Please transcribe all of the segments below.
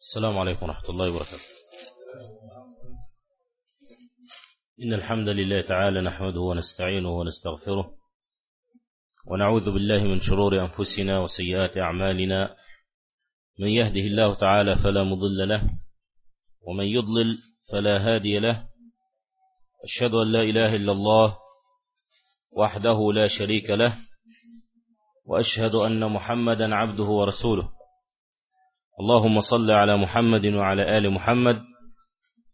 السلام عليكم ورحمة الله وبركاته. إن الحمد لله تعالى نحمده ونستعينه ونستغفره ونعوذ بالله من شرور أنفسنا وسيئات أعمالنا. من يهده الله تعالى فلا مضل له ومن يضلل فلا هادي له. أشهد أن لا إله إلا الله وحده لا شريك له وأشهد أن محمدا عبده ورسوله. اللهم صل على محمد وعلى آل محمد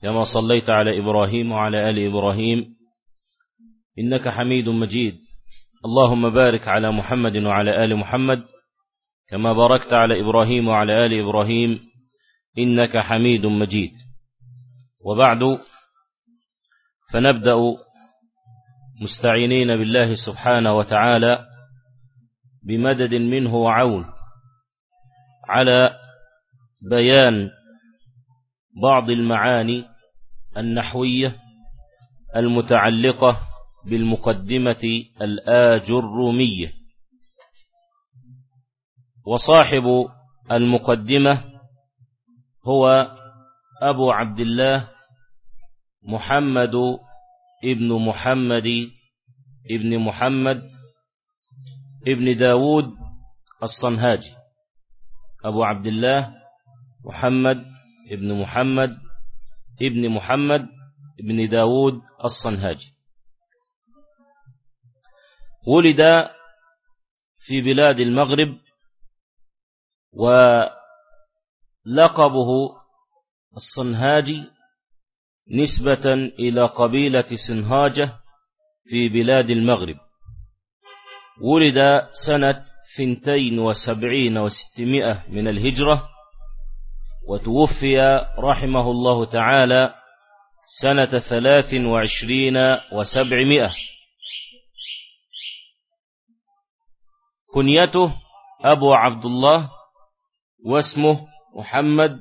كما صليت على إبراهيم وعلى آل إبراهيم. إنك حميد مجيد. اللهم بارك على محمد وعلى آل محمد كما باركت على إبراهيم وعلى آل إبراهيم. إنك حميد مجيد. وبعد فنبدأ مستعينين بالله سبحانه وتعالى بمدد منه وعون على بيان بعض المعاني النحوية المتعلقة بالمقدمة الآجرمية وصاحب المقدمة هو أبو عبد الله محمد ابن محمد ابن محمد ابن داود الصنهاجي. أبو عبد الله محمد ابن محمد ابن محمد ابن داود الصنهاجي. ولد في بلاد المغرب ولقبه الصنهاجي نسبة إلى قبيلة سنهاجة في بلاد المغرب. ولد سنة ثنتين وسبعين وستمائة من الهجرة وتوفي رحمه الله تعالى سنة ثلاث وعشرين وسبعمائة. كنيته أبو عبد الله واسمه محمد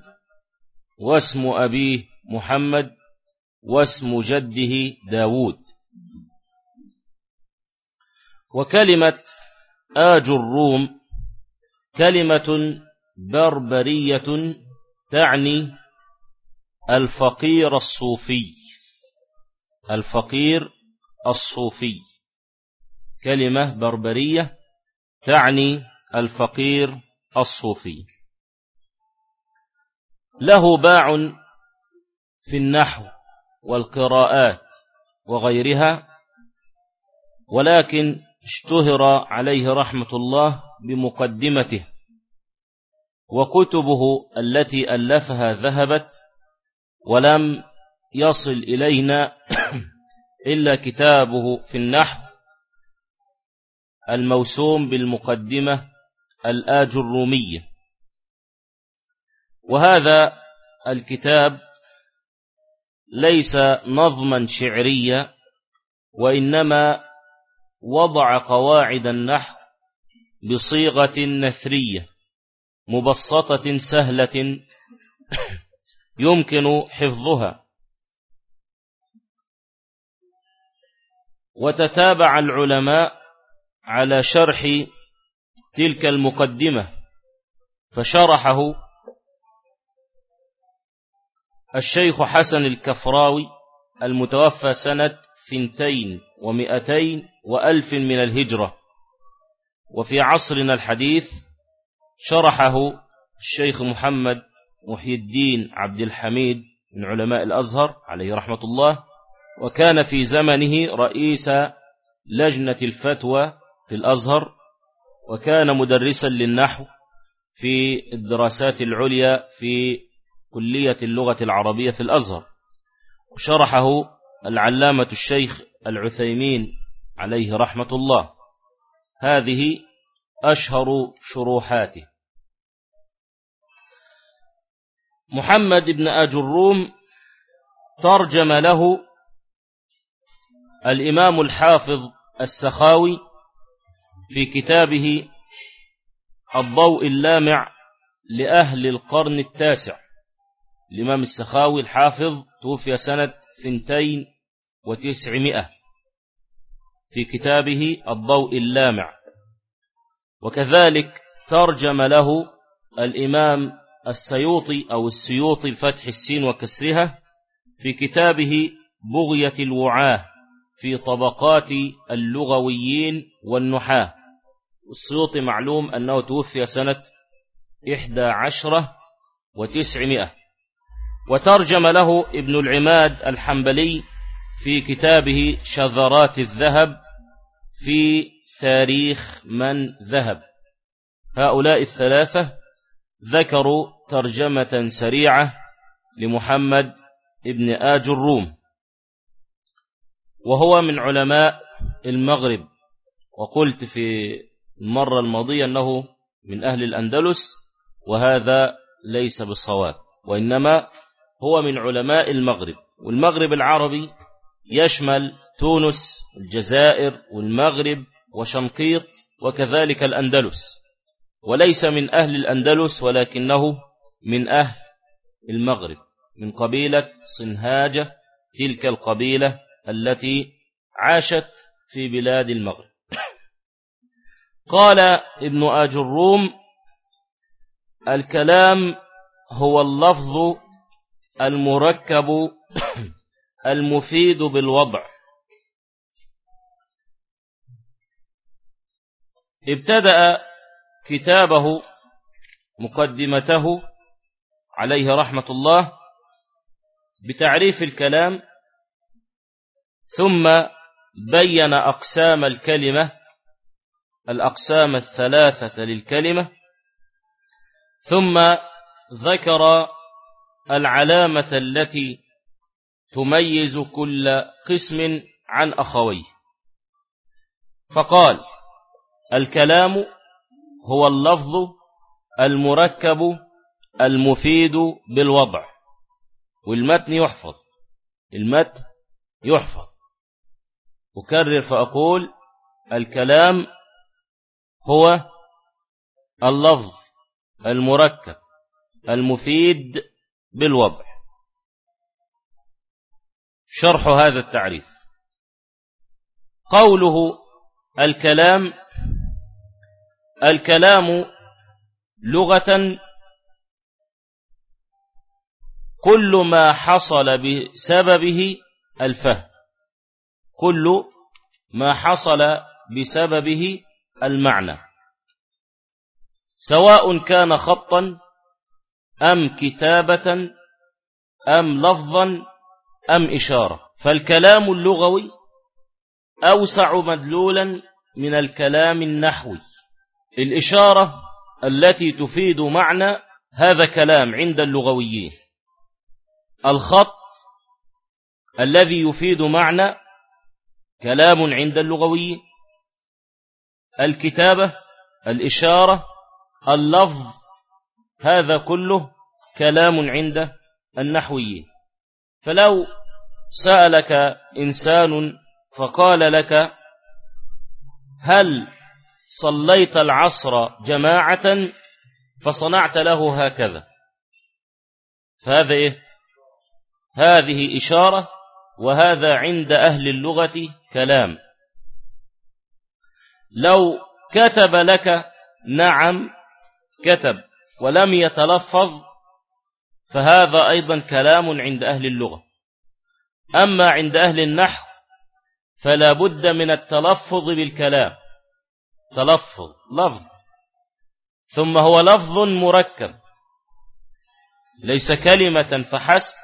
واسم أبيه محمد واسم جده داود. وكلمة آج الروم كلمة بربرية تعني الفقير الصوفي الفقير الصوفي. كلمة بربرية تعني الفقير الصوفي. له باع في النحو والقراءات وغيرها ولكن اشتهر عليه رحمة الله بمقدمته. وكتبه التي ألفها ذهبت ولم يصل إلينا إلا كتابه في النحو الموسوم بالمقدمة الآج الرومية. وهذا الكتاب ليس نظما شعريا وإنما وضع قواعد النحو بصيغة نثرية. مبسطة سهلة يمكن حفظها. وتتابع العلماء على شرح تلك المقدمة فشرحه الشيخ حسن الكفراوي المتوفى سنة ثنتين ومئتين وألف من الهجرة. وفي عصرنا الحديث شرحه الشيخ محمد محي الدين عبد الحميد من علماء الأزهر عليه رحمة الله وكان في زمنه رئيس لجنة الفتوى في الأزهر وكان مدرسا للنحو في الدراسات العليا في كلية اللغة العربية في الأزهر. وشرحه العلامة الشيخ العثيمين عليه رحمة الله. هذه أشهر شروحاته. محمد بن أجروم ترجم له الإمام الحافظ السخاوي في كتابه الضوء اللامع لأهل القرن التاسع. الإمام السخاوي الحافظ توفي سنة ثنتين وتسعمائة في كتابه الضوء اللامع. وكذلك ترجم له الإمام السيوطي أو السيوطي بفتح السين وكسرها في كتابه بغية الوعاة في طبقات اللغويين والنحاة. السيوطي معلوم أنه توفي سنة إحدى عشرة وتسعمائة. وترجم له ابن العماد الحنبلي في كتابه شذرات الذهب في تاريخ من ذهب. هؤلاء الثلاثة ذكروا ترجمة سريعة لمحمد ابن آج الروم وهو من علماء المغرب. وقلت في المرة الماضية أنه من أهل الأندلس وهذا ليس بالصواب وإنما هو من علماء المغرب. والمغرب العربي يشمل تونس الجزائر والمغرب وشنقيط وكذلك الأندلس. وليس من أهل الأندلس ولكنه من أهل المغرب من قبيلة صنهاجة تلك القبيلة التي عاشت في بلاد المغرب. قال ابن آجروم الكلام هو اللفظ المركب المفيد بالوضع. ابتدأ كتابه مقدمته عليه رحمة الله بتعريف الكلام ثم بين أقسام الكلمة الأقسام الثلاثة للكلمة ثم ذكر العلامة التي تميز كل قسم عن أخويه. فقال الكلام هو اللفظ المركب المفيد بالوضع والمتن يحفظ المتن يحفظ. أكرر فأقول الكلام هو اللفظ المركب المفيد بالوضع. شرح هذا التعريف. قوله الكلام الكلام لغة كل ما حصل بسببه الفهم. كل ما حصل بسببه المعنى. سواء كان خطا أم كتابة أم لفظا أم إشارة. فالكلام اللغوي أوسع مدلولا من الكلام النحوي. الإشارة التي تفيد معنى هذا كلام عند اللغويين. الخط الذي يفيد معنى كلام عند اللغويين. الكتابة الإشارة اللفظ هذا كله كلام عند النحويين. فلو سألك إنسان فقال لك هل صليت العصر جماعة فصنعت له هكذا. فهذا إيه؟ هذه إشارة وهذا عند أهل اللغة كلام. لو كتب لك نعم كتب ولم يتلفظ فهذا أيضا كلام عند أهل اللغة. أما عند أهل النحو فلا بد من التلفظ بالكلام. تلفظ لفظ. ثم هو لفظ مركب. ليس كلمة فحسب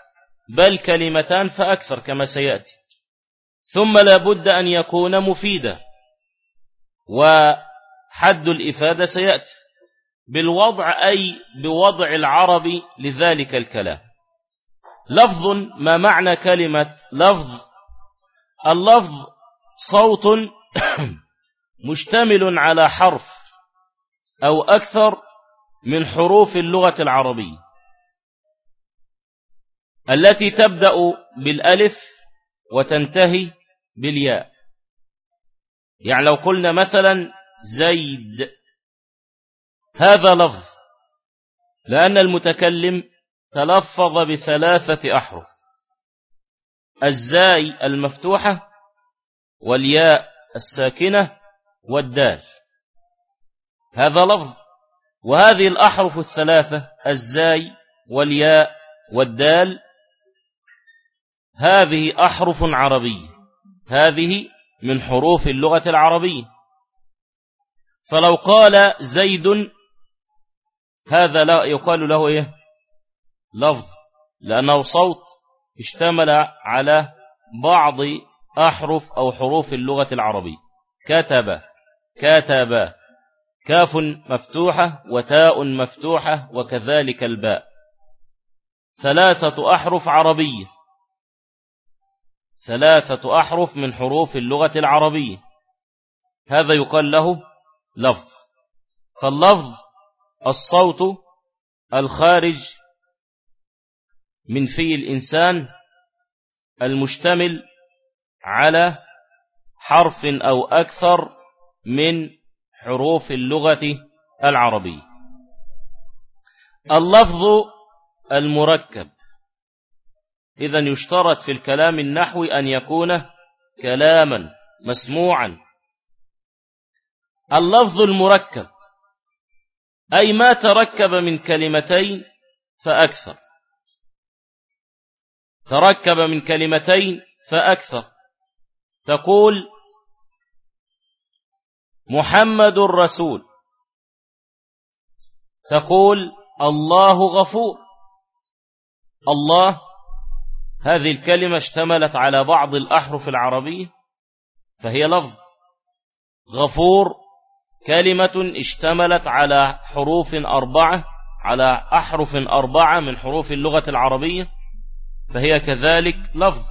بل كلمتان فأكثر كما سيأتي. ثم لا بد أن يكون مفيدا. وحد الإفادة سيأتي. بالوضع أي بوضع العرب لذلك الكلام. لفظ ما معنى كلمة لفظ؟ اللفظ صوت مشتمل على حرف أو أكثر من حروف اللغة العربية. التي تبدأ بالألف وتنتهي بالياء. يعني لو قلنا مثلا زيد هذا لفظ لأن المتكلم تلفظ بثلاثة أحرف. الزاي المفتوحة والياء الساكنة والدال. هذا لفظ وهذه الأحرف الثلاثة الزاي والياء والدال هذه أحرف عربية. هذه من حروف اللغة العربية. فلو قال زيد هذا لا يقال له إيه؟ لفظ لأنه صوت اشتمل على بعض أحرف أو حروف اللغة العربية. كتب. كتب كاف مفتوحة وتاء مفتوحة وكذلك الباء. ثلاثة أحرف عربية ثلاثة أحرف من حروف اللغة العربية. هذا يقال له لفظ. فاللفظ الصوت الخارج من في الإنسان المشتمل على حرف أو أكثر من حروف اللغة العربية. اللفظ المركب. إذا يشترط في الكلام النحوي أن يكون كلاما مسموعا. اللفظ المركب. أي ما تركب من كلمتين فأكثر. تركب من كلمتين فأكثر. تقول محمد رسول تقول الله غفور. الله هذه الكلمة اشتملت على بعض الأحرف العربية فهي لفظ. غفور كلمة اشتملت على حروف أربعة على أحرف أربعة من حروف اللغة العربية فهي كذلك لفظ.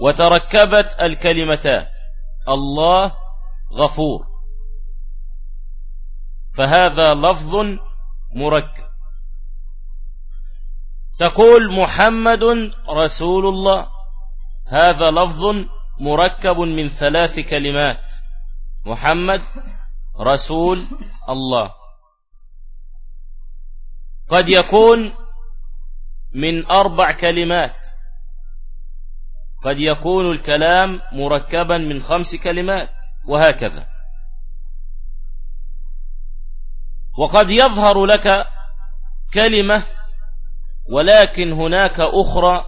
وتركبت الكلمتان الله غفور. فهذا لفظ مركب. تقول محمد رسول الله. هذا لفظ مركب من ثلاث كلمات. محمد رسول الله. قد يكون من أربع كلمات. قد يكون الكلام مركبا من خمس كلمات. وهكذا. وقد يظهر لك كلمة ولكن هناك أخرى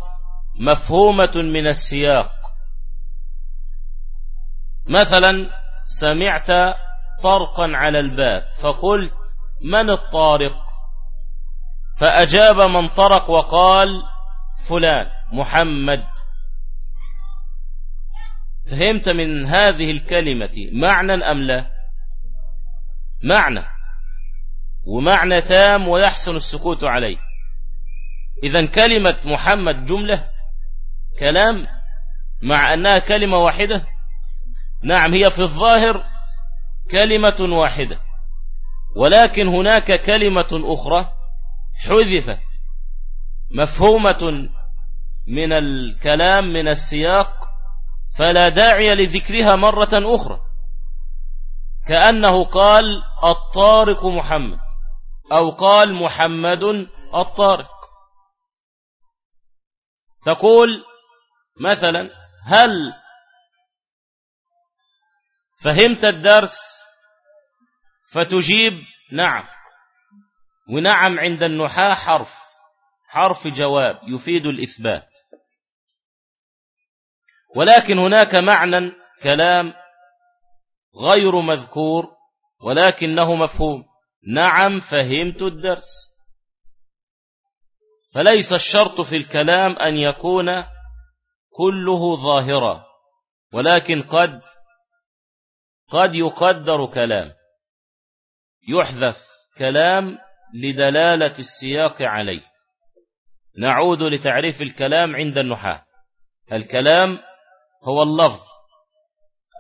مفهومة من السياق. مثلا سمعت طرقا على الباب فقلت من الطارق؟ فأجاب من طرق وقال فلان محمد. فهمت من هذه الكلمة معنى أم لا؟ معنى. ومعنى تام ويحسن السكوت عليه. إذا كلمة محمد جملة كلام مع أنها كلمة واحدة. نعم هي في الظاهر كلمة واحدة. ولكن هناك كلمة أخرى حذفت مفهومة من الكلام من السياق فلا داعي لذكرها مرة أخرى. كأنه قال الطارق محمد أو قال محمد الطارق. تقول مثلا هل فهمت الدرس فتجيب نعم ونعم عند النحاة حرف حرف جواب يفيد الإثبات. ولكن هناك معنى كلام غير مذكور ولكنه مفهوم. نعم فهمت الدرس. فليس الشرط في الكلام أن يكون كله ظاهرا ولكن قد قد يقدر كلام يحذف كلام لدلالة السياق عليه. نعود لتعريف الكلام عند النحاة. الكلام هو اللفظ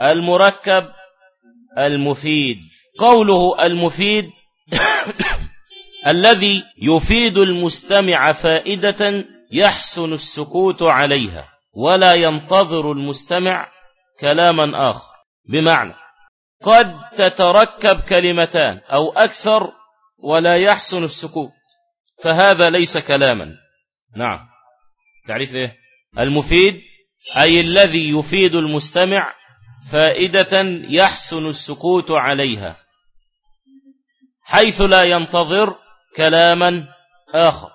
المركب المفيد. قوله المفيد الذي يفيد المستمع فائدة يحسن السكوت عليها ولا ينتظر المستمع كلاما آخر. بمعنى قد تتركب كلمتان أو أكثر ولا يحسن السكوت فهذا ليس كلاما. نعم. تعريف إيه؟ المفيد أي الذي يفيد المستمع فائدة يحسن السكوت عليها حيث لا ينتظر كلاما آخر.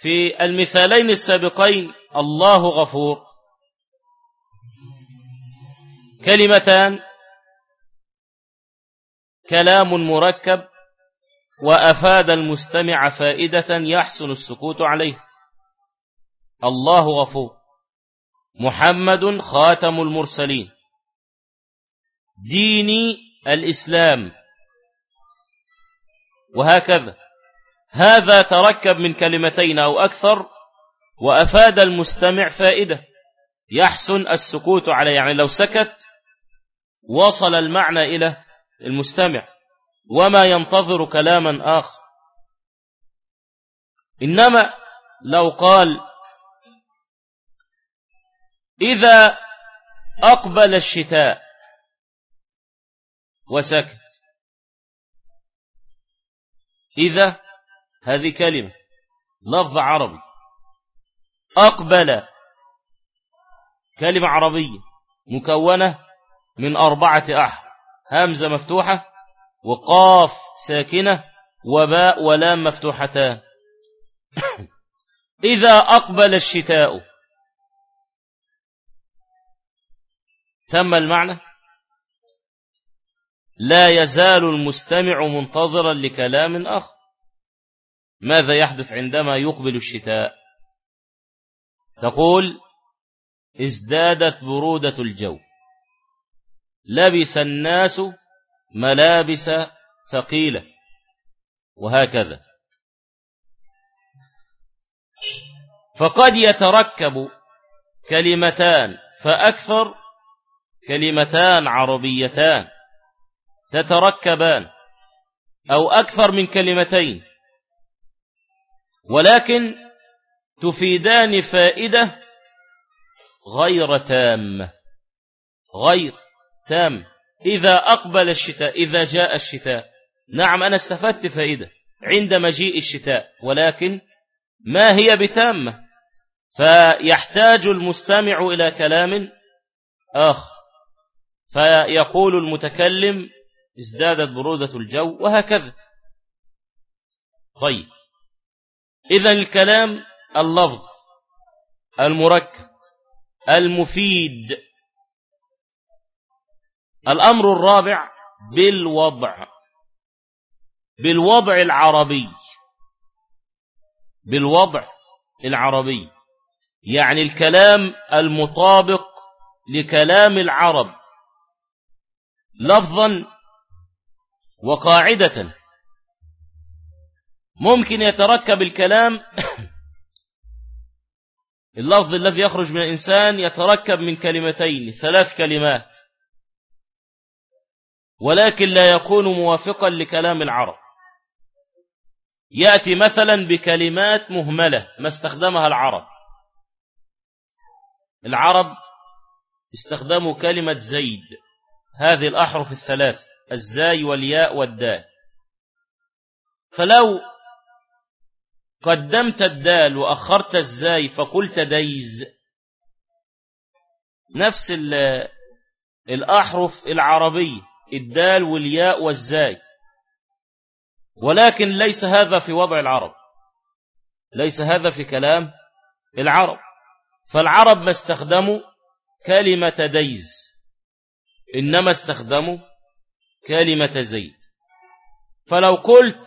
في المثالين السابقين الله غفور. كلمتان كلام مركب وأفاد المستمع فائدة يحسن السكوت عليه. الله غفور. محمد خاتم المرسلين. ديني الإسلام. وهكذا. هذا تركب من كلمتين أو أكثر وأفاد المستمع فائدة. يحسن السكوت عليه. يعني لو سكت وصل المعنى إلى المستمع. وما ينتظر كلاما آخر. إنما لو قال إذا أقبل الشتاء وسكت. إذا هذه كلمة لفظ عربي. أقبل كلمة عربية مكونة من أربعة أحرف. همزة مفتوحة وقاف ساكنة وباء ولام مفتوحتان إذا أقبل الشتاء. تم المعنى؟ لا يزال المستمع منتظرا لكلام آخر. ماذا يحدث عندما يقبل الشتاء؟ تقول ازدادت برودة الجو. لبس الناس ملابس ثقيلة وهكذا. فقد يتركب كلمتان فأكثر كلمتان عربيتان تتركبان أو أكثر من كلمتين. ولكن تفيدان فائدة غير تامة غير تام. إذا أقبل الشتاء إذا جاء الشتاء. نعم أنا استفدت فائدة عند مجيء الشتاء ولكن ما هي بتامة؟ فيحتاج المستمع إلى كلام آخر. فيقول المتكلم ازدادت برودة الجو وهكذا. طيب. إذا الكلام اللفظ المركب المفيد. الأمر الرابع بالوضع بالوضع العربي بالوضع العربي. يعني الكلام المطابق لكلام العرب. لفظا وقاعدة. ممكن يتركب الكلام اللفظ الذي يخرج من الإنسان يتركب من كلمتين ثلاث كلمات. ولكن لا يكون موافقا لكلام العرب. يأتي مثلا بكلمات مهملة ما استخدمها العرب. العرب استخدموا كلمة زيد هذه الأحرف الثلاث الزاي والياء والدال. فلو قدمت الدال وأخرت الزاي فقلت ديز نفس الأحرف العربية. الدال والياء والزاي. ولكن ليس هذا في وضع العرب. ليس هذا في كلام العرب. فالعرب ما استخدموا كلمة ديز. إنما استخدموا كلمة زيد. فلو قلت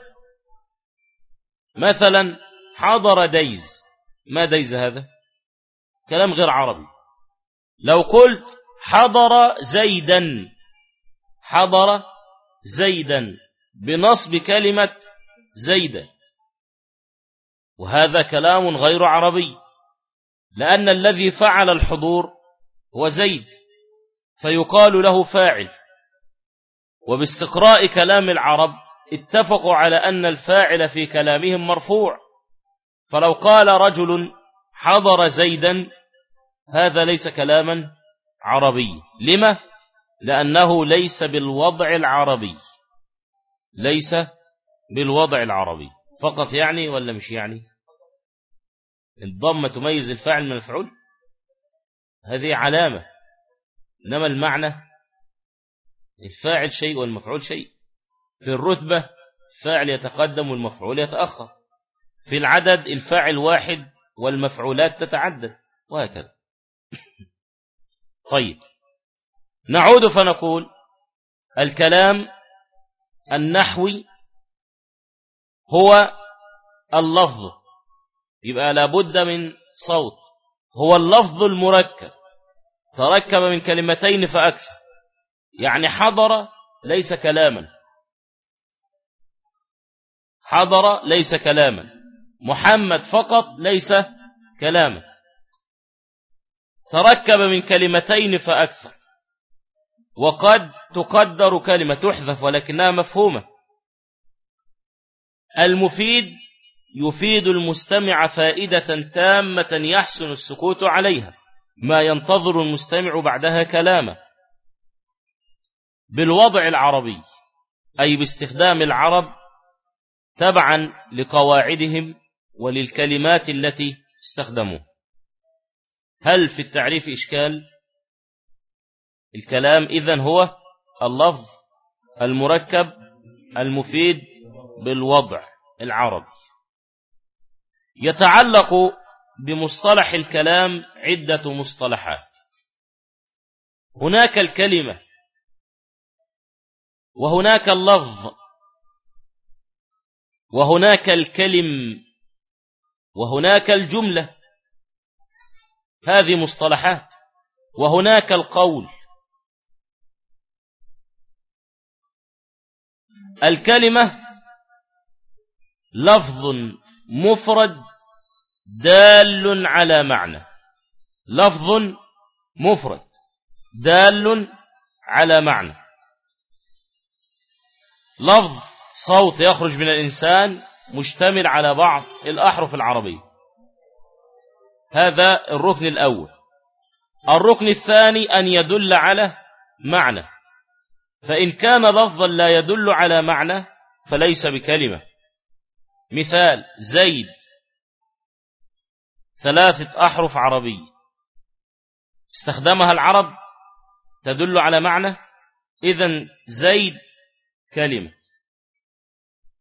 مثلا حضر ديز ما ديز هذا؟ كلام غير عربي. لو قلت حضر زيدا حضر زيدا بنصب كلمة زيدا وهذا كلام غير عربي لأن الذي فعل الحضور هو زيد فيقال له فاعل. وباستقراء كلام العرب اتفقوا على أن الفاعل في كلامهم مرفوع. فلو قال رجل حضر زيدا هذا ليس كلاما عربي لما؟ لأنه ليس بالوضع العربي. ليس بالوضع العربي. فقط يعني ولا مش يعني؟ الضمة تميز الفاعل من المفعول؟ هذه علامة. إنما المعنى الفاعل شيء والمفعول شيء. في الرتبة الفاعل يتقدم والمفعول يتأخر. في العدد الفاعل واحد والمفعولات تتعدد. وهكذا. طيب. نعود فنقول الكلام النحوي هو اللفظ. يبقى لابد من صوت. هو اللفظ المركب. تركب من كلمتين فأكثر. يعني حضر ليس كلاما. حضر ليس كلاما. محمد فقط ليس كلاما. تركب من كلمتين فأكثر. وقد تقدر كلمة تحذف ولكنها مفهومة. المفيد يفيد المستمع فائدة تامة يحسن السكوت عليها ما ينتظر المستمع بعدها كلاما. بالوضع العربي أي باستخدام العرب تبعا لقواعدهم وللكلمات التي استخدموها هل في التعريف إشكال؟ الكلام إذن هو اللفظ المركب المفيد بالوضع العربي. يتعلق بمصطلح الكلام عدة مصطلحات. هناك الكلمة وهناك اللفظ وهناك الكلم وهناك الجملة. هذه مصطلحات وهناك القول. الكلمة لفظ مفرد دال على معنى. لفظ مفرد دال على معنى. لفظ صوت يخرج من الإنسان مشتمل على بعض الأحرف العربية. هذا الركن الأول. الركن الثاني أن يدل على معنى. فإن كان لفظا لا يدل على معنى فليس بكلمة. مثال زيد. ثلاثة أحرف عربية استخدمها العرب تدل على معنى؟ إذن زيد كلمة.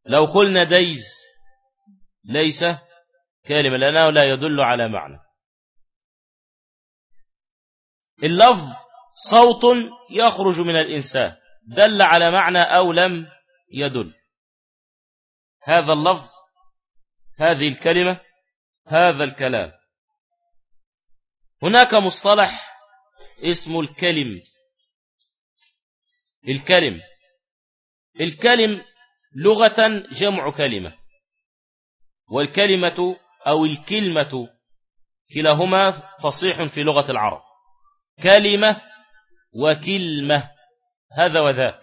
لو قلنا ديز ليس كلمة لأنه لا يدل على معنى. اللفظ صوت يخرج من الإنسان. دل على معنى أو لم يدل. هذا اللفظ هذه الكلمة هذا الكلام. هناك مصطلح اسمه الكلم. الكلم. الكلم لغة جمع كلمة. والكلمة أو الكلمة كلاهما فصيح في لغة العرب. كلمة وكلمة. هذا وذاك.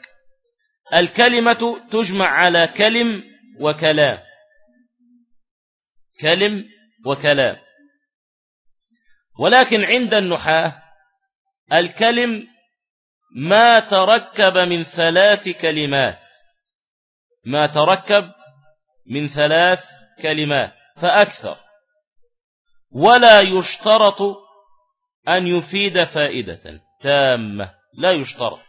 الكلمة تجمع على كلم وكلام. كلم وكلام. ولكن عند النحاة الكلم ما تركب من ثلاث كلمات. ما تركب من ثلاث كلمات. فأكثر. ولا يشترط أن يفيد فائدة تامة. لا يشترط.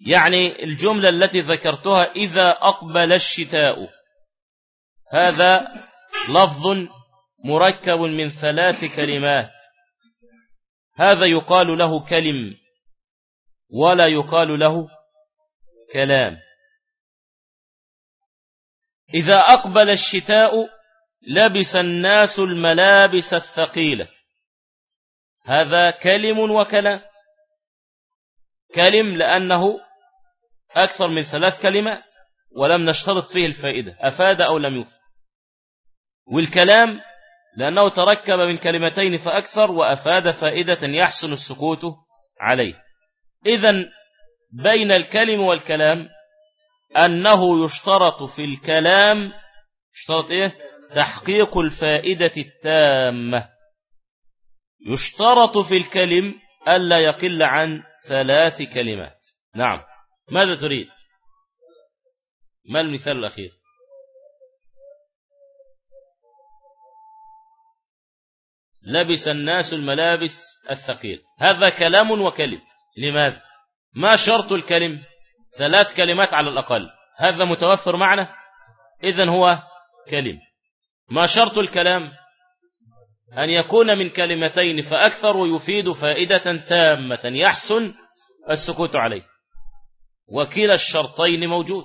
يعني الجملة التي ذكرتها إذا أقبل الشتاء. هذا لفظ مركب من ثلاث كلمات. هذا يقال له كلم ولا يقال له كلام. إذا أقبل الشتاء لبس الناس الملابس الثقيلة. هذا كلم وكلام. كلم لأنه أكثر من ثلاث كلمات ولم نشترط فيه الفائدة أفاد أو لم يفد والكلام لأنه تركب من كلمتين فأكثر وأفاد فائدة يحسن السكوت عليه. إذا بين الكلم والكلام أنه يشترط في الكلام يشترط إيه؟ تحقيق الفائدة التامة. يشترط في الكلم ألا يقل عن ثلاث كلمات. نعم. ماذا تريد؟ ما المثال الأخير؟ لبس الناس الملابس الثقيل. هذا كلام وكلم. لماذا؟ ما شرط الكلم؟ ثلاث كلمات على الأقل. هذا متوفر معنا؟ إذن هو كلم. ما شرط الكلام؟ أن يكون من كلمتين فأكثر ويفيد فائدة تامة. يحسن السكوت عليه. وكلا الشرطين موجود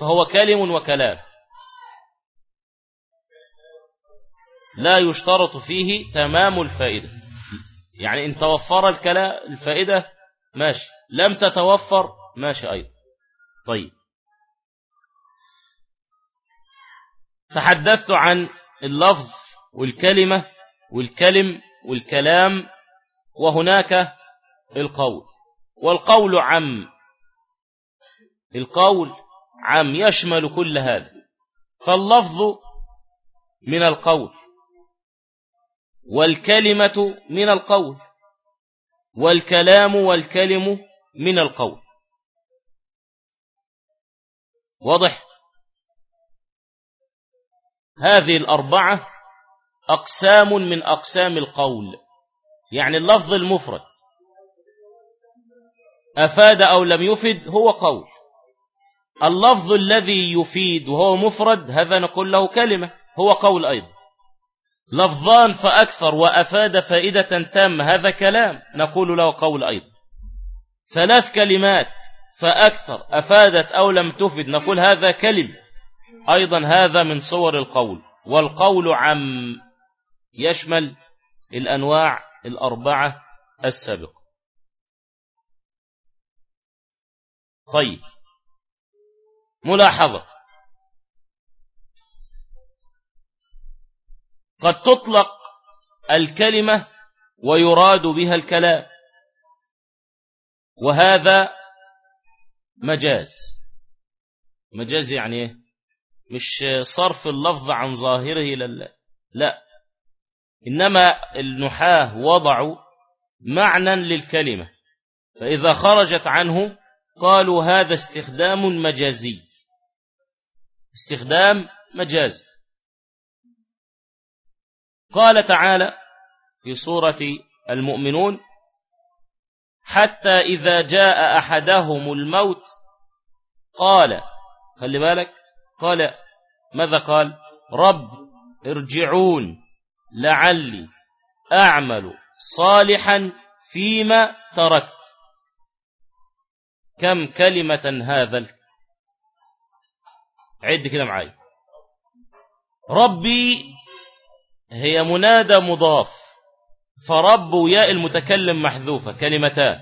فهو كلم وكلام. لا يشترط فيه تمام الفائدة. يعني إن توفر الكلام الفائدة ماشي. لم تتوفر ماشي أيضا. طيب. تحدثت عن اللفظ والكلمة والكلم والكلام وهناك القول. والقول عم القول عام يشمل كل هذا. فاللفظ من القول والكلمة من القول والكلام والكلم من القول. واضح؟ هذه الأربعة أقسام من أقسام القول يعني اللفظ المفرد. أفاد أو لم يفد هو قول. اللفظ الذي يفيد وهو مفرد هذا نقول له كلمة هو قول أيضا. لفظان فأكثر وأفاد فائدة تامة هذا كلام نقول له قول أيضا. ثلاث كلمات فأكثر أفادت أو لم تفد نقول هذا كلم أيضا هذا من صور القول. والقول عم يشمل الأنواع الأربعة السابقة. طيب. ملاحظة. قد تطلق الكلمة ويراد بها الكلام. وهذا مجاز. مجاز يعني إيه؟ مش صرف اللفظ عن ظاهره لا لا. إنما النحاة وضعوا معنى للكلمة. فإذا خرجت عنه قالوا هذا استخدام مجازي. استخدام مجازي قال تعالى في سورة المؤمنون حتى إذا جاء أحدهم الموت قال خلي بالك قال ماذا قال؟ رب ارجعون لعلي أعمل صالحا فيما تركت. كم كلمة هذا عد كده معاي ربي هي منادى مضاف فرب وياء المتكلم محذوفة كلمتان.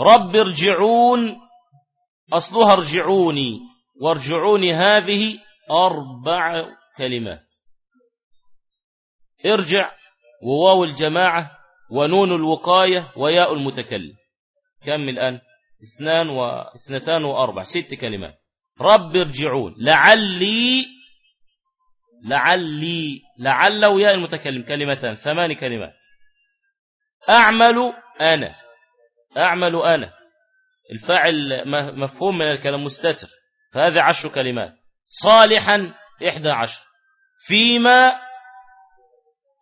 رب ارجعون أصلها ارجعوني وارجعوني هذه أربع كلمات. ارجع وواو الجماعة ونون الوقاية وياء المتكلم. كم الآن؟ اثنان واثنتان وأربع ست كلمات. رب ارجعون. لعلي لعلي لعل وياء المتكلم كلمتان ثمان كلمات. أعمل أنا أعمل أنا. الفاعل مفهوم من الكلام مستتر. فهذه عشر كلمات. صالحا إحدى عشر. فيما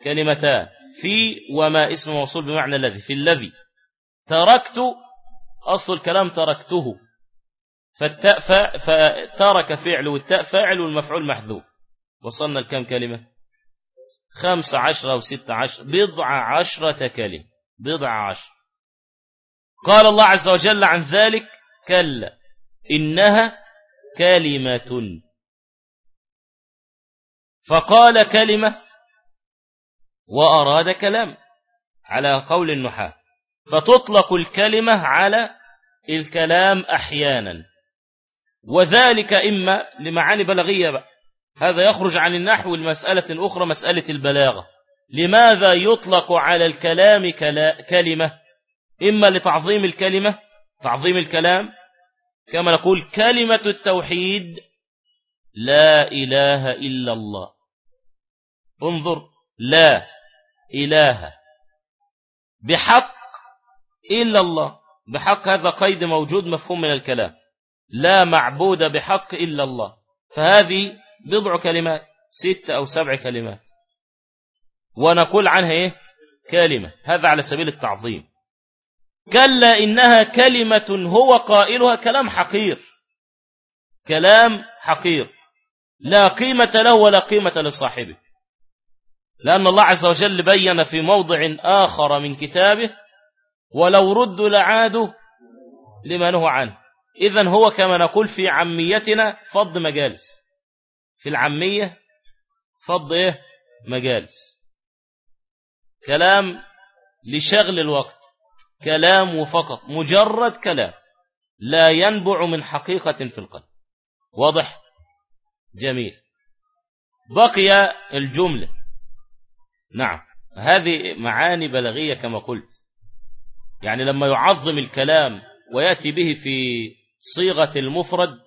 كلمتان. في وما اسم موصول بمعنى الذي في الذي. تركت أصل الكلام تركته. فالتاء فترك فعل والتاء فاعل والمفعول محذوف. وصلنا لكم كلمة؟ خمس عشرة أو ست عشر. بضع عشرة كلمة. بضع عشر قال الله عز وجل عن ذلك كلا إنها كلمة. فقال كلمة وأراد كلام على قول النحاة. فتطلق الكلمة على الكلام أحيانا. وذلك إما لمعاني بلغية بقى. هذا يخرج عن النحو المسألة أخرى مسألة البلاغة. لماذا يطلق على الكلام كلمة؟ إما لتعظيم الكلمة تعظيم الكلام. كما نقول كلمة التوحيد لا إله إلا الله. انظر لا إله بحق إلا الله. بحق هذا قيد موجود مفهوم من الكلام. لا معبود بحق إلا الله. فهذه بضع كلمات ست أو سبع كلمات. ونقول عنها إيه؟ كلمة. هذا على سبيل التعظيم. كلا إنها كلمة هو قائلها كلام حقير. كلام حقير. لا قيمة له ولا قيمة لصاحبه. لأن الله عز وجل بين في موضع آخر من كتابه ولو ردوا لعادوا لما نهوا عنه. إذن هو كما نقول في عميتنا فض مجالس. في العمية فض إيه؟ مجالس. كلام لشغل الوقت. كلام فقط. مجرد كلام. لا ينبع من حقيقة في القلب. واضح؟ جميل. بقي الجملة. نعم. هذه معاني بلغية كما قلت. يعني لما يعظم الكلام ويأتي به في صيغة المفرد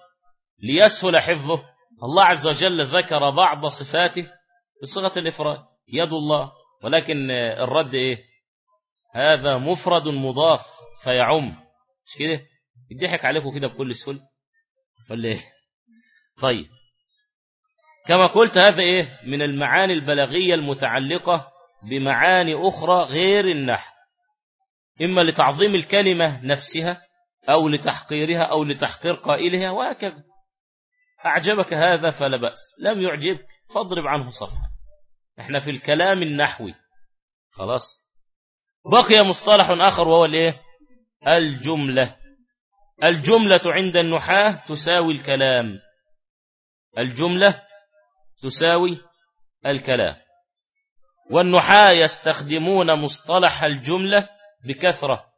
ليسهل حفظه. الله عز وجل ذكر بعض صفاته بصيغة الإفراد. يد الله. ولكن الرد إيه؟ هذا مفرد مضاف فيعم. مش كده؟ يضحك عليكم كده بكل سهولة. ولا إيه؟ طيب. كما قلت هذا إيه؟ من المعاني البلاغية المتعلقة بمعاني أخرى غير النحو. إما لتعظيم الكلمة نفسها أو لتحقيرها أو لتحقير قائلها وهكذا. أعجبك هذا فلا بأس. لم يعجبك فاضرب عنه صفحة. إحنا في الكلام النحوي. خلاص؟ بقي مصطلح آخر وهو الإيه؟ الجملة. الجملة عند النحاة تساوي الكلام. الجملة تساوي الكلام. والنحاة يستخدمون مصطلح الجملة بكثرة.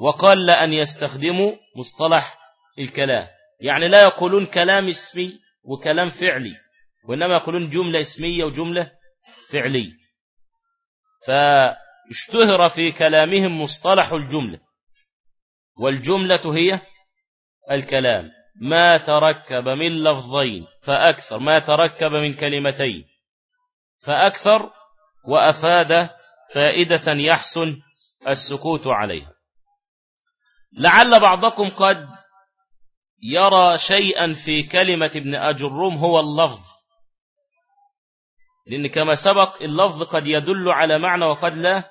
وقل أن يستخدموا مصطلح الكلام. يعني لا يقولون كلام اسمي وكلام فعلي وإنما يقولون جملة اسمية وجملة فعلية. فاشتهر في كلامهم مصطلح الجملة والجملة هي الكلام. ما تركب من لفظين فأكثر ما تركب من كلمتين فأكثر وأفاد فائدة يحسن السكوت عليها. لعل بعضكم قد يرى شيئا في كلمة ابن أجروم هو اللفظ. لأن كما سبق اللفظ قد يدل على معنى وقد لا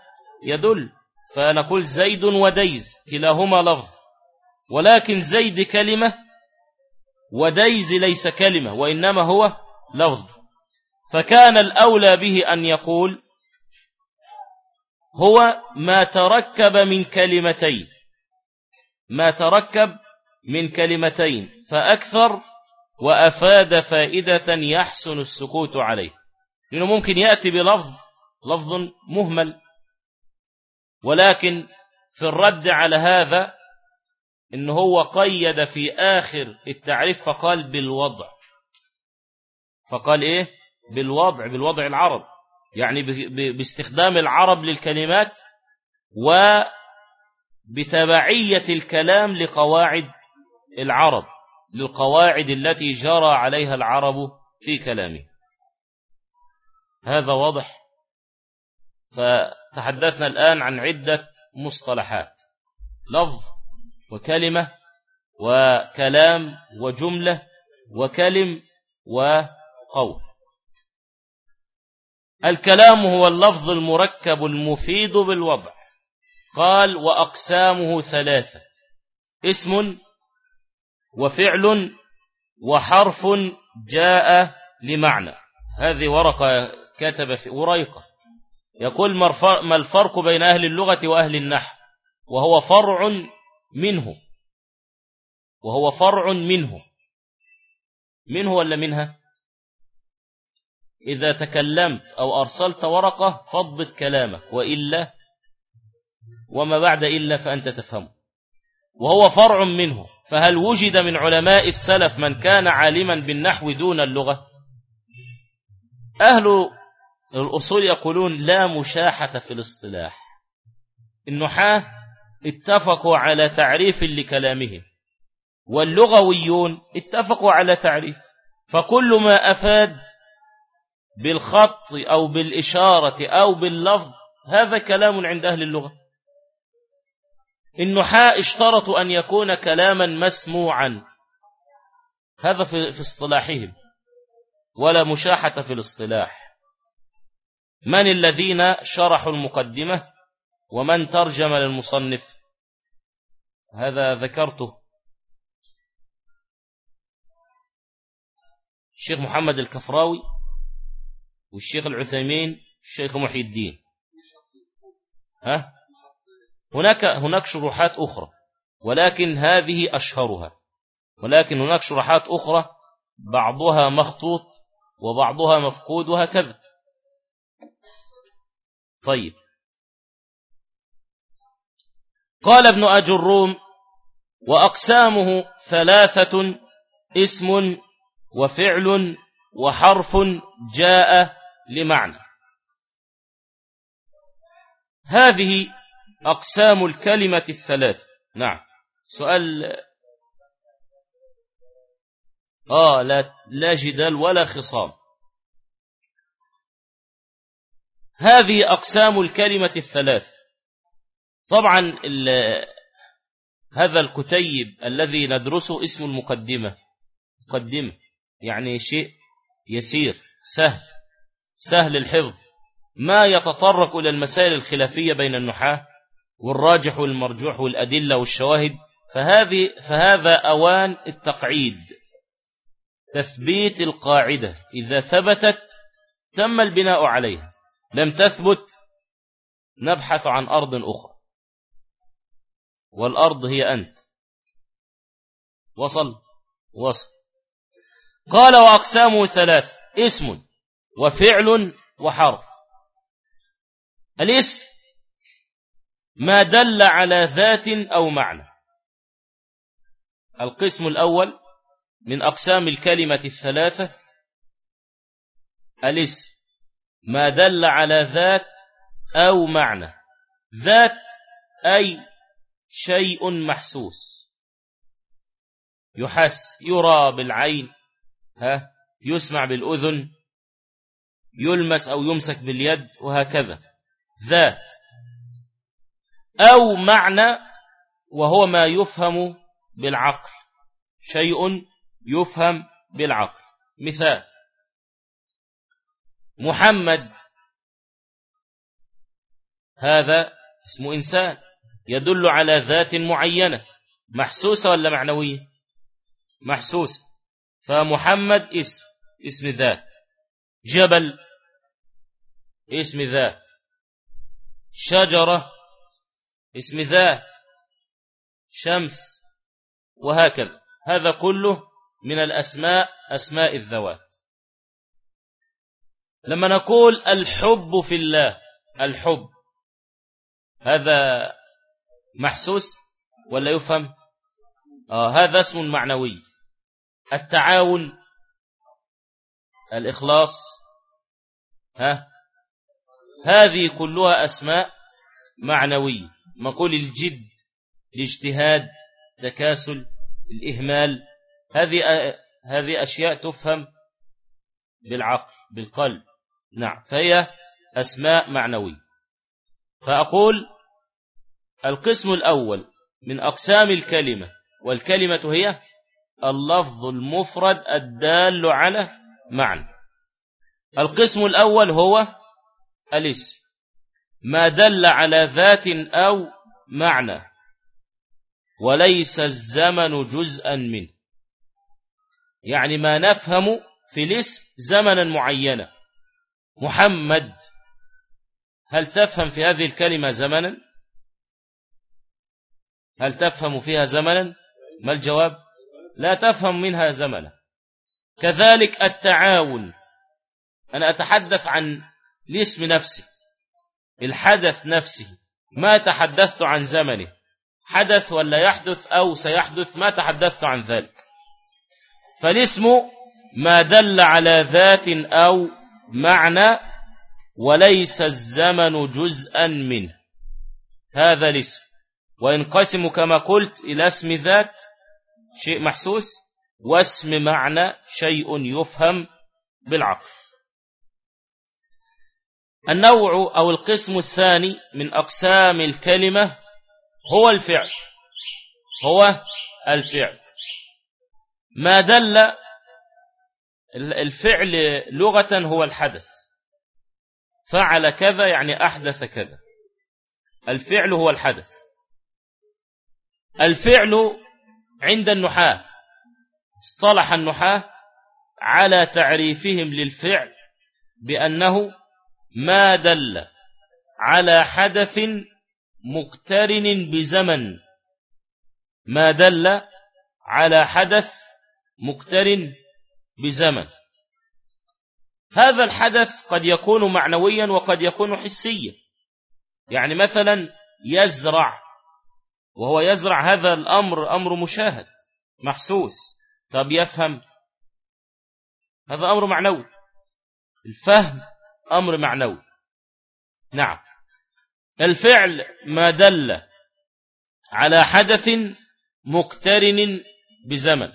يدل. فنقول زيد وديز كلاهما لفظ. ولكن زيد كلمة وديز ليس كلمة وإنما هو لفظ. فكان الأولى به أن يقول هو ما تركب من كلمتين. ما تركب من كلمتين فأكثر وأفاد فائدة يحسن السكوت عليه. لأنه ممكن يأتي بلفظ لفظ مهمل. ولكن في الرد على هذا إن هو قيد في آخر التعريف فقال بالوضع. فقال إيه؟ بالوضع بالوضع العرب. يعني باستخدام العرب للكلمات وبتبعية الكلام لقواعد العرب للقواعد التي جرى عليها العرب في كلامه. هذا واضح؟ فتحدثنا الآن عن عدة مصطلحات لفظ وكلمة وكلام وجملة وكلم وقول. الكلام هو اللفظ المركب المفيد بالوضع. قال وأقسامه ثلاثة. اسم وفعل وحرف جاء لمعنى. هذه ورقة كتب في وريقة يقول ما الفرق بين أهل اللغة وأهل النحو؟ وهو فرع منه. وهو فرع منه. منه ولا منها؟ إذا تكلمت أو أرسلت ورقة فضبط كلامك وإلا وما بعد إلا فأنت تفهم. وهو فرع منه. فهل وجد من علماء السلف من كان عالما بالنحو دون اللغة؟ أهل الأصول يقولون لا مشاحة في الاصطلاح. النحاة اتفقوا على تعريف لكلامهم. واللغويون اتفقوا على تعريف. فكل ما أفاد بالخط أو بالإشارة أو باللفظ هذا كلام عند أهل اللغة. النحاء اشترطوا أن يكون كلاما مسموعا. هذا في اصطلاحهم. ولا مشاحة في الاصطلاح. من الذين شرحوا المقدمة؟ ومن ترجم للمصنف؟ هذا ذكرته. الشيخ محمد الكفراوي والشيخ العثيمين الشيخ محي الدين. ها؟ هناك هناك شروحات أخرى ولكن هذه أشهرها. ولكن هناك شروحات أخرى بعضها مخطوط وبعضها مفقود وهكذا طيب. قال ابن أجروم وأقسامه ثلاثة اسم وفعل وحرف جاء لمعنى. هذه أقسام الكلمة الثلاث. نعم. سؤال آه لا, لا جدال ولا خصام. هذه أقسام الكلمة الثلاث. طبعا هذا الكتيب الذي ندرسه اسم المقدمة. مقدمة يعني شيء يسير سهل سهل الحفظ. ما يتطرق إلى المسائل الخلافية بين النحاة؟ والراجح والمرجوح والأدلة والشواهد فهذه فهذا أوان التقعيد. تثبيت القاعدة إذا ثبتت تم البناء عليها. لم تثبت نبحث عن أرض أخرى. والأرض هي أنت. وصل؟ وصل. قال وأقسامه ثلاث اسم وفعل وحرف. الاسم ما دل على ذات أو معنى. القسم الأول من أقسام الكلمة الثلاثة. الاسم. ما دل على ذات أو معنى. ذات أي شيء محسوس. يحس يرى بالعين. ها يسمع بالأذن. يلمس أو يمسك باليد وهكذا. ذات. أو معنى وهو ما يفهم بالعقل. شيء يفهم بالعقل. مثال محمد. هذا اسم إنسان يدل على ذات معينة. محسوسة ولا معنوية؟ محسوسة. فمحمد اسم اسم ذات. جبل اسم ذات. شجرة اسم ذات شمس وهكذا. هذا كله من الأسماء أسماء الذوات. لما نقول الحب في الله الحب هذا محسوس ولا يفهم؟ آه هذا اسم معنوي. التعاون الإخلاص ها؟ هذه كلها أسماء معنوية. نقول الجد الاجتهاد تكاسل الإهمال هذه هذه أشياء تفهم بالعقل بالقلب. نعم فهي أسماء معنوية. فأقول القسم الأول من أقسام الكلمة والكلمة هي اللفظ المفرد الدال على معنى. القسم الأول هو الاسم. ما دل على ذات أو معنى وليس الزمن جزءا منه. يعني ما نفهم في الاسم زمنا معينا. محمد هل تفهم في هذه الكلمة زمنا؟ هل تفهم فيها زمنا؟ ما الجواب؟ لا تفهم منها زمنا. كذلك التعاون أنا أتحدث عن الاسم نفسه. الحدث نفسه ما تحدثت عن زمنه. حدث ولا يحدث أو سيحدث ما تحدثت عن ذلك. فالاسم ما دل على ذات أو معنى وليس الزمن جزءا منه. هذا الاسم. وينقسم كما قلت إلى اسم ذات شيء محسوس واسم معنى شيء يفهم بالعقل. النوع أو القسم الثاني من أقسام الكلمة هو الفعل هو الفعل. ما دل الفعل لغة هو الحدث. فعل كذا يعني أحدث كذا. الفعل هو الحدث. الفعل عند النحاة. اصطلح النحاة على تعريفهم للفعل بأنه ما دل على حدث مقترن بزمن. ما دل على حدث مقترن بزمن. هذا الحدث قد يكون معنويا وقد يكون حسيا. يعني مثلا يزرع وهو يزرع هذا الأمر أمر مشاهد محسوس. طب يفهم؟ هذا أمر معنوي. الفهم أمر معنوي. نعم. الفعل ما دل على حدث مقترن بزمن.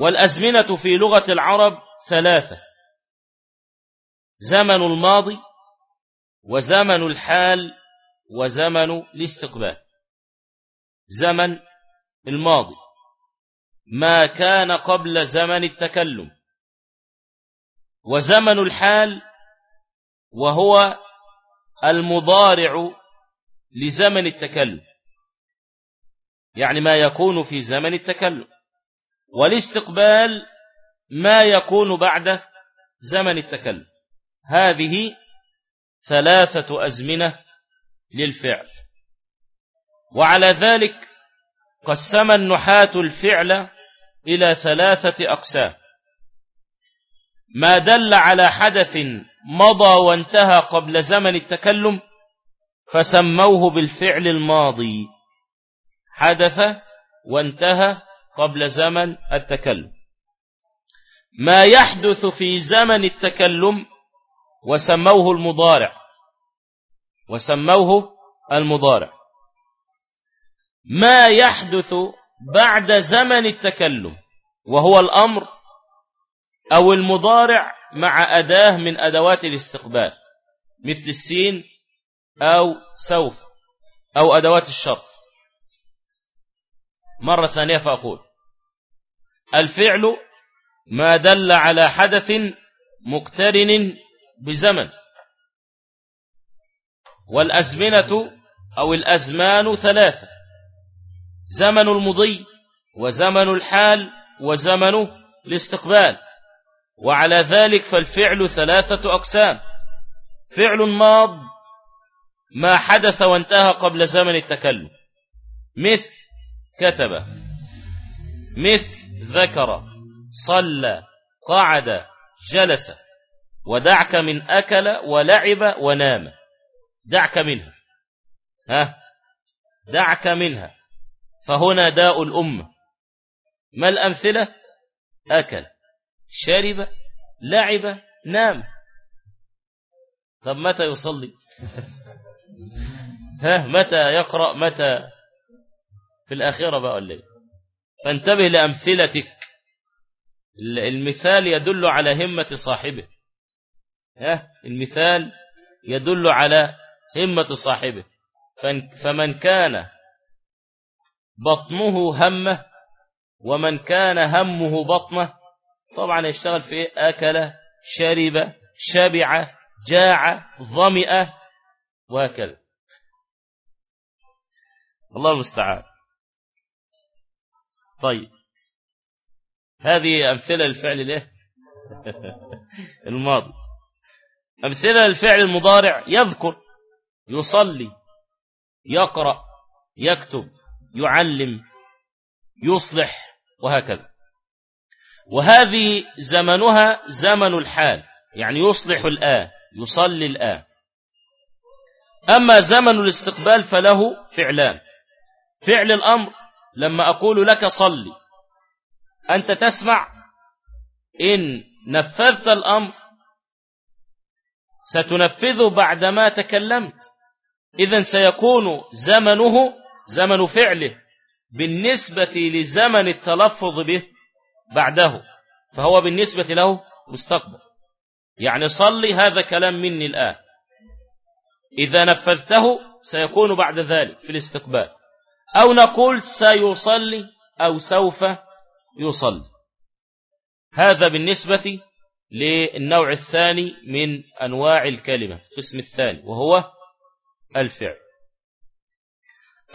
والأزمنة في لغة العرب ثلاثة زمن الماضي وزمن الحال وزمن الاستقبال. زمن الماضي ما كان قبل زمن التكلم. وزمن الحال وهو المضارع لزمن التكلم يعني ما يكون في زمن التكلم والاستقبال ما يكون بعد زمن التكلم. هذه ثلاثة أزمنة للفعل وعلى ذلك قسم النحاة الفعل إلى ثلاثة أقسام. ما دل على حدث مضى وانتهى قبل زمن التكلم فسموه بالفعل الماضي. حدث وانتهى قبل زمن التكلم. ما يحدث في زمن التكلم وسموه المضارع. وسموه المضارع. ما يحدث بعد زمن التكلم وهو الأمر أو المضارع مع أداة من أدوات الاستقبال مثل السين أو سوف أو أدوات الشرط. مرة ثانية فأقول الفعل ما دل على حدث مقترن بزمن والأزمنة أو الأزمان ثلاثة زمن المضي وزمن الحال وزمن الاستقبال. وعلى ذلك فالفعل ثلاثة أقسام. فعل ماض ما حدث وانتهى قبل زمن التكلم. مثل كتب مثل ذكر صلى قعد جلس ودعك من أكل ولعب ونام. دعك منها ها؟ دعك منها. فهنا داء الأمة. ما الأمثلة؟ أكل. شرب لعب نام. طب متى يصلي؟ ها متى يقرأ؟ متى؟ في الآخرة بقى ولا فانتبه لأمثلتك. المثال يدل على همة صاحبه. ها المثال يدل على همة صاحبه. فمن كان بطنه همة ومن كان همه بطنه طبعا يشتغل في؟ أكل شرب شبع جاع ظمئ وهكذا. الله المستعان. طيب. هذه أمثلة للفعل الايه الماضي. أمثلة للفعل المضارع. يذكر يصلي يقرأ يكتب يعلم يصلح وهكذا. وهذه زمنها زمن الحال يعني يصلح الآن يصلي الآن. أما زمن الاستقبال فله فعلان. فعل الأمر لما أقول لك صلي أنت تسمع إن نفذت الأمر ستنفذه بعدما تكلمت. إذا سيكون زمنه زمن فعله بالنسبة لزمن التلفظ به بعده فهو بالنسبة له مستقبل. يعني صلي هذا كلام مني الآن. إذا نفذته سيكون بعد ذلك في الاستقبال. أو نقول سيصلي أو سوف يصلي. هذا بالنسبة للنوع الثاني من أنواع الكلمة القسم الثاني وهو الفعل.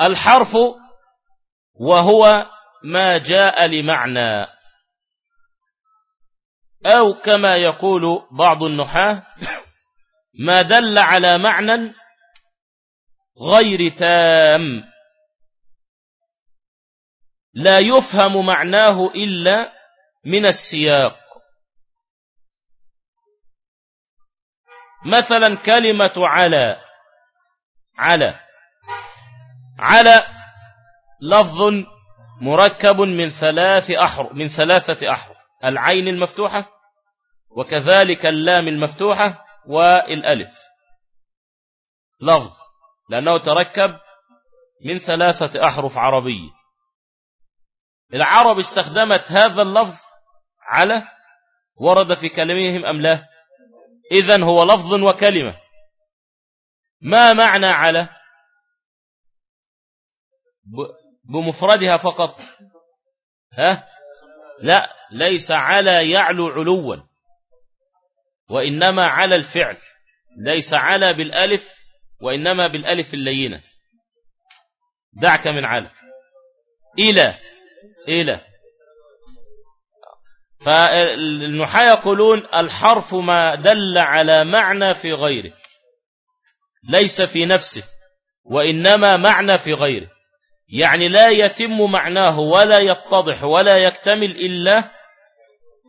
الحرف وهو ما جاء لمعنى. أو كما يقول بعض النحاة ما دل على معنى غير تام. لا يفهم معناه إلا من السياق. مثلا كلمة على على على لفظ مركب من ثلاث أحرف من ثلاثة أحرف. العين المفتوحة وكذلك اللام المفتوحة والألف. لفظ لأنه تركب من ثلاثة أحرف عربية. العرب استخدمت هذا اللفظ على ورد في كلمهم أم لا؟ إذن هو لفظ وكلمة. ما معنى على؟ بمفردها فقط. ها؟ لا ليس على يعلو علوا وإنما على الفعل ليس على بالألف وإنما بالألف اللينة. دعك من على إلى إلى. فالنحاة يقولون الحرف ما دل على معنى في غيره ليس في نفسه وإنما معنى في غيره. يعني لا يتم معناه ولا يتضح ولا يكتمل إلا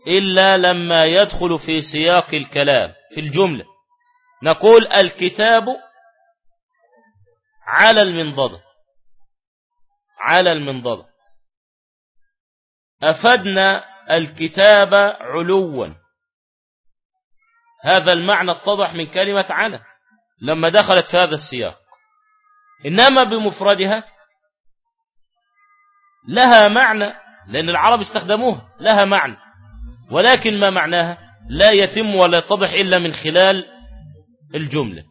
إلا لما يدخل في سياق الكلام في الجملة. نقول الكتاب على المنضدة. على المنضدة. أفدنا الكتاب علوا. هذا المعنى اتضح من كلمة على لما دخلت في هذا السياق. إنما بمفردها لها معنى لأن العرب استخدموها لها معنى. ولكن ما معناها؟ لا يتم ولا يتضح إلا من خلال الجملة.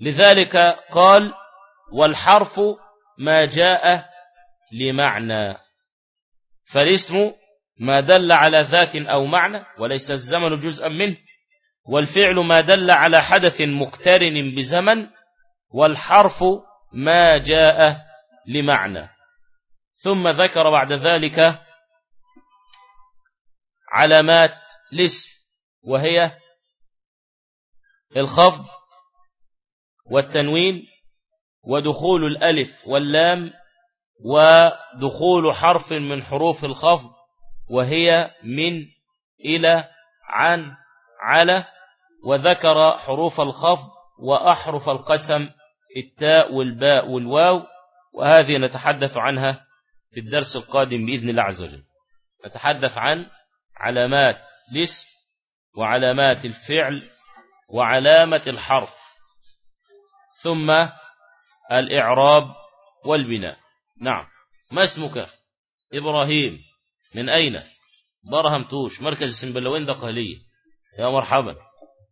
لذلك قال والحرف ما جاء لمعنى. فالاسم ما دل على ذات أو معنى وليس الزمن جزءا منه. والفعل ما دل على حدث مقترن بزمن والحرف ما جاء لمعنى. ثم ذكر بعد ذلك علامات الاسم وهي الخفض والتنوين ودخول الألف واللام ودخول حرف من حروف الخفض وهي من إلى عن على وذكر حروف الخفض وأحرف القسم التاء والباء والواو وهذه نتحدث عنها في الدرس القادم بإذن الله عز وجل. نتحدث عن علامات الاسم وعلامات الفعل وعلامة الحرف ثم الإعراب والبناء. نعم. ما اسمك؟ إبراهيم. من أين؟ برهم توش مركز السنبلوين دقهلية يا مرحبا.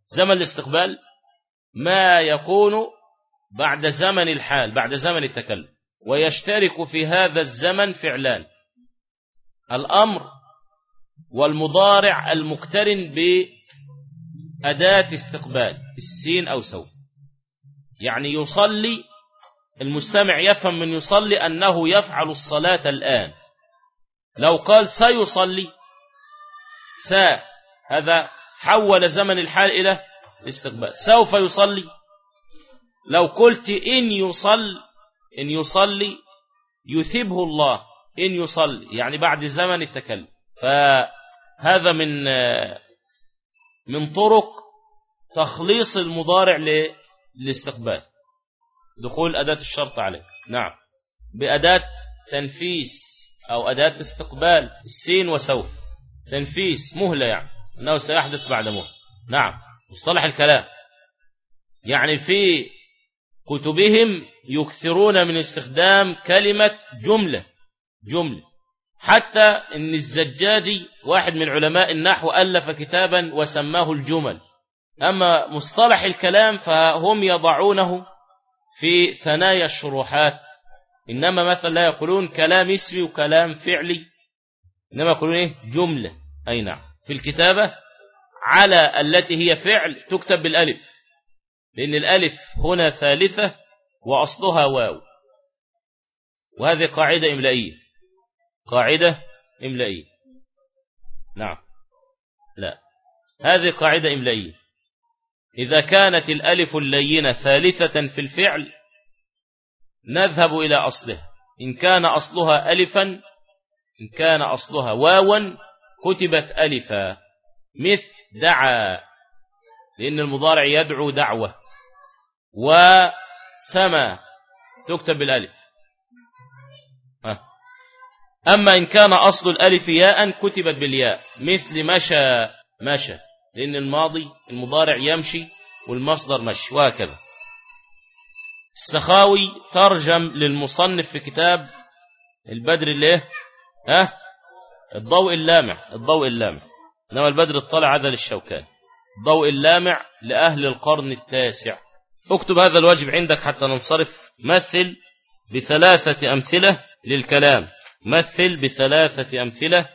زمن الاستقبال ما يكون بعد زمن الحال بعد زمن التكلم؟ ويشترك في هذا الزمن فعلان. الأمر والمضارع المقترن بأداة استقبال السين أو سوف. يعني يصلي المستمع يفهم من يصلي أنه يفعل الصلاة الآن. لو قال سيصلي سا هذا حول زمن الحال إلى استقبال سوف يصلي. لو قلت إن يصل إن يصلي يثبه الله. إن يصلي يعني بعد زمن التكلم. فهذا من من طرق تخليص المضارع للاستقبال. دخول أداة الشرط عليه. نعم. بأداة تنفيس أو أداة استقبال السين وسوف. تنفيس مهلة يعني أنه سيحدث بعد مهلة نعم. مصطلح الكلام. يعني في كتبهم يكثرون من استخدام كلمة جملة جملة. حتى إن الزجاجي واحد من علماء النحو ألف كتابا وسماه الجمل. أما مصطلح الكلام فهم يضعونه في ثنايا الشروحات. إنما مثلا لا يقولون كلام اسمي وكلام فعلي إنما يقولون إيه؟ جملة. أي نعم. في الكتابة على التي هي فعل تكتب بالألف. لأن الألف هنا ثالثة وأصلها واو. وهذه قاعدة إملائية. قاعدة إملائية. نعم. لا. هذه قاعدة إملائية. إذا كانت الألف اللينة ثالثة في الفعل نذهب إلى أصلها. إن كان أصلها ألفا إن كان أصلها واوا كتبت ألفا. مثل دعا لأن المضارع يدعو دعوة. وسما. تكتب بالألف. أما إن كان أصل الألف ياء كتبت بالياء. مثل مشى مشى لأن الماضي المضارع يمشي والمصدر مشي. وهكذا. السخاوي ترجم للمصنف في كتاب البدر اللي ها؟ الضوء اللامع. الضوء اللامع. إنما البدر اطلع هذا للشوكان الضوء اللامع لأهل القرن التاسع. اكتب هذا الواجب عندك حتى ننصرف. مثل بثلاثة أمثلة للكلام. مثل بثلاثة أمثلة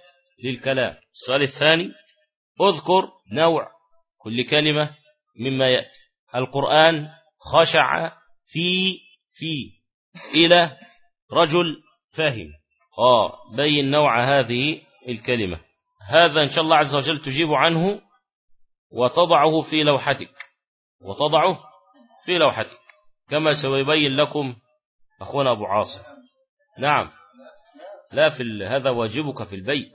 للكلام. السؤال الثاني اذكر نوع كل كلمة مما يأتي. القرآن خشع في في إلى رجل فاهم. آه بين نوع هذه الكلمة. هذا إن شاء الله عز وجل تجيب عنه وتضعه في لوحتك. وتضعه في لوحتك كما سيبين لكم أخونا أبو عاصم. نعم. لا في هذا واجبك في البيت.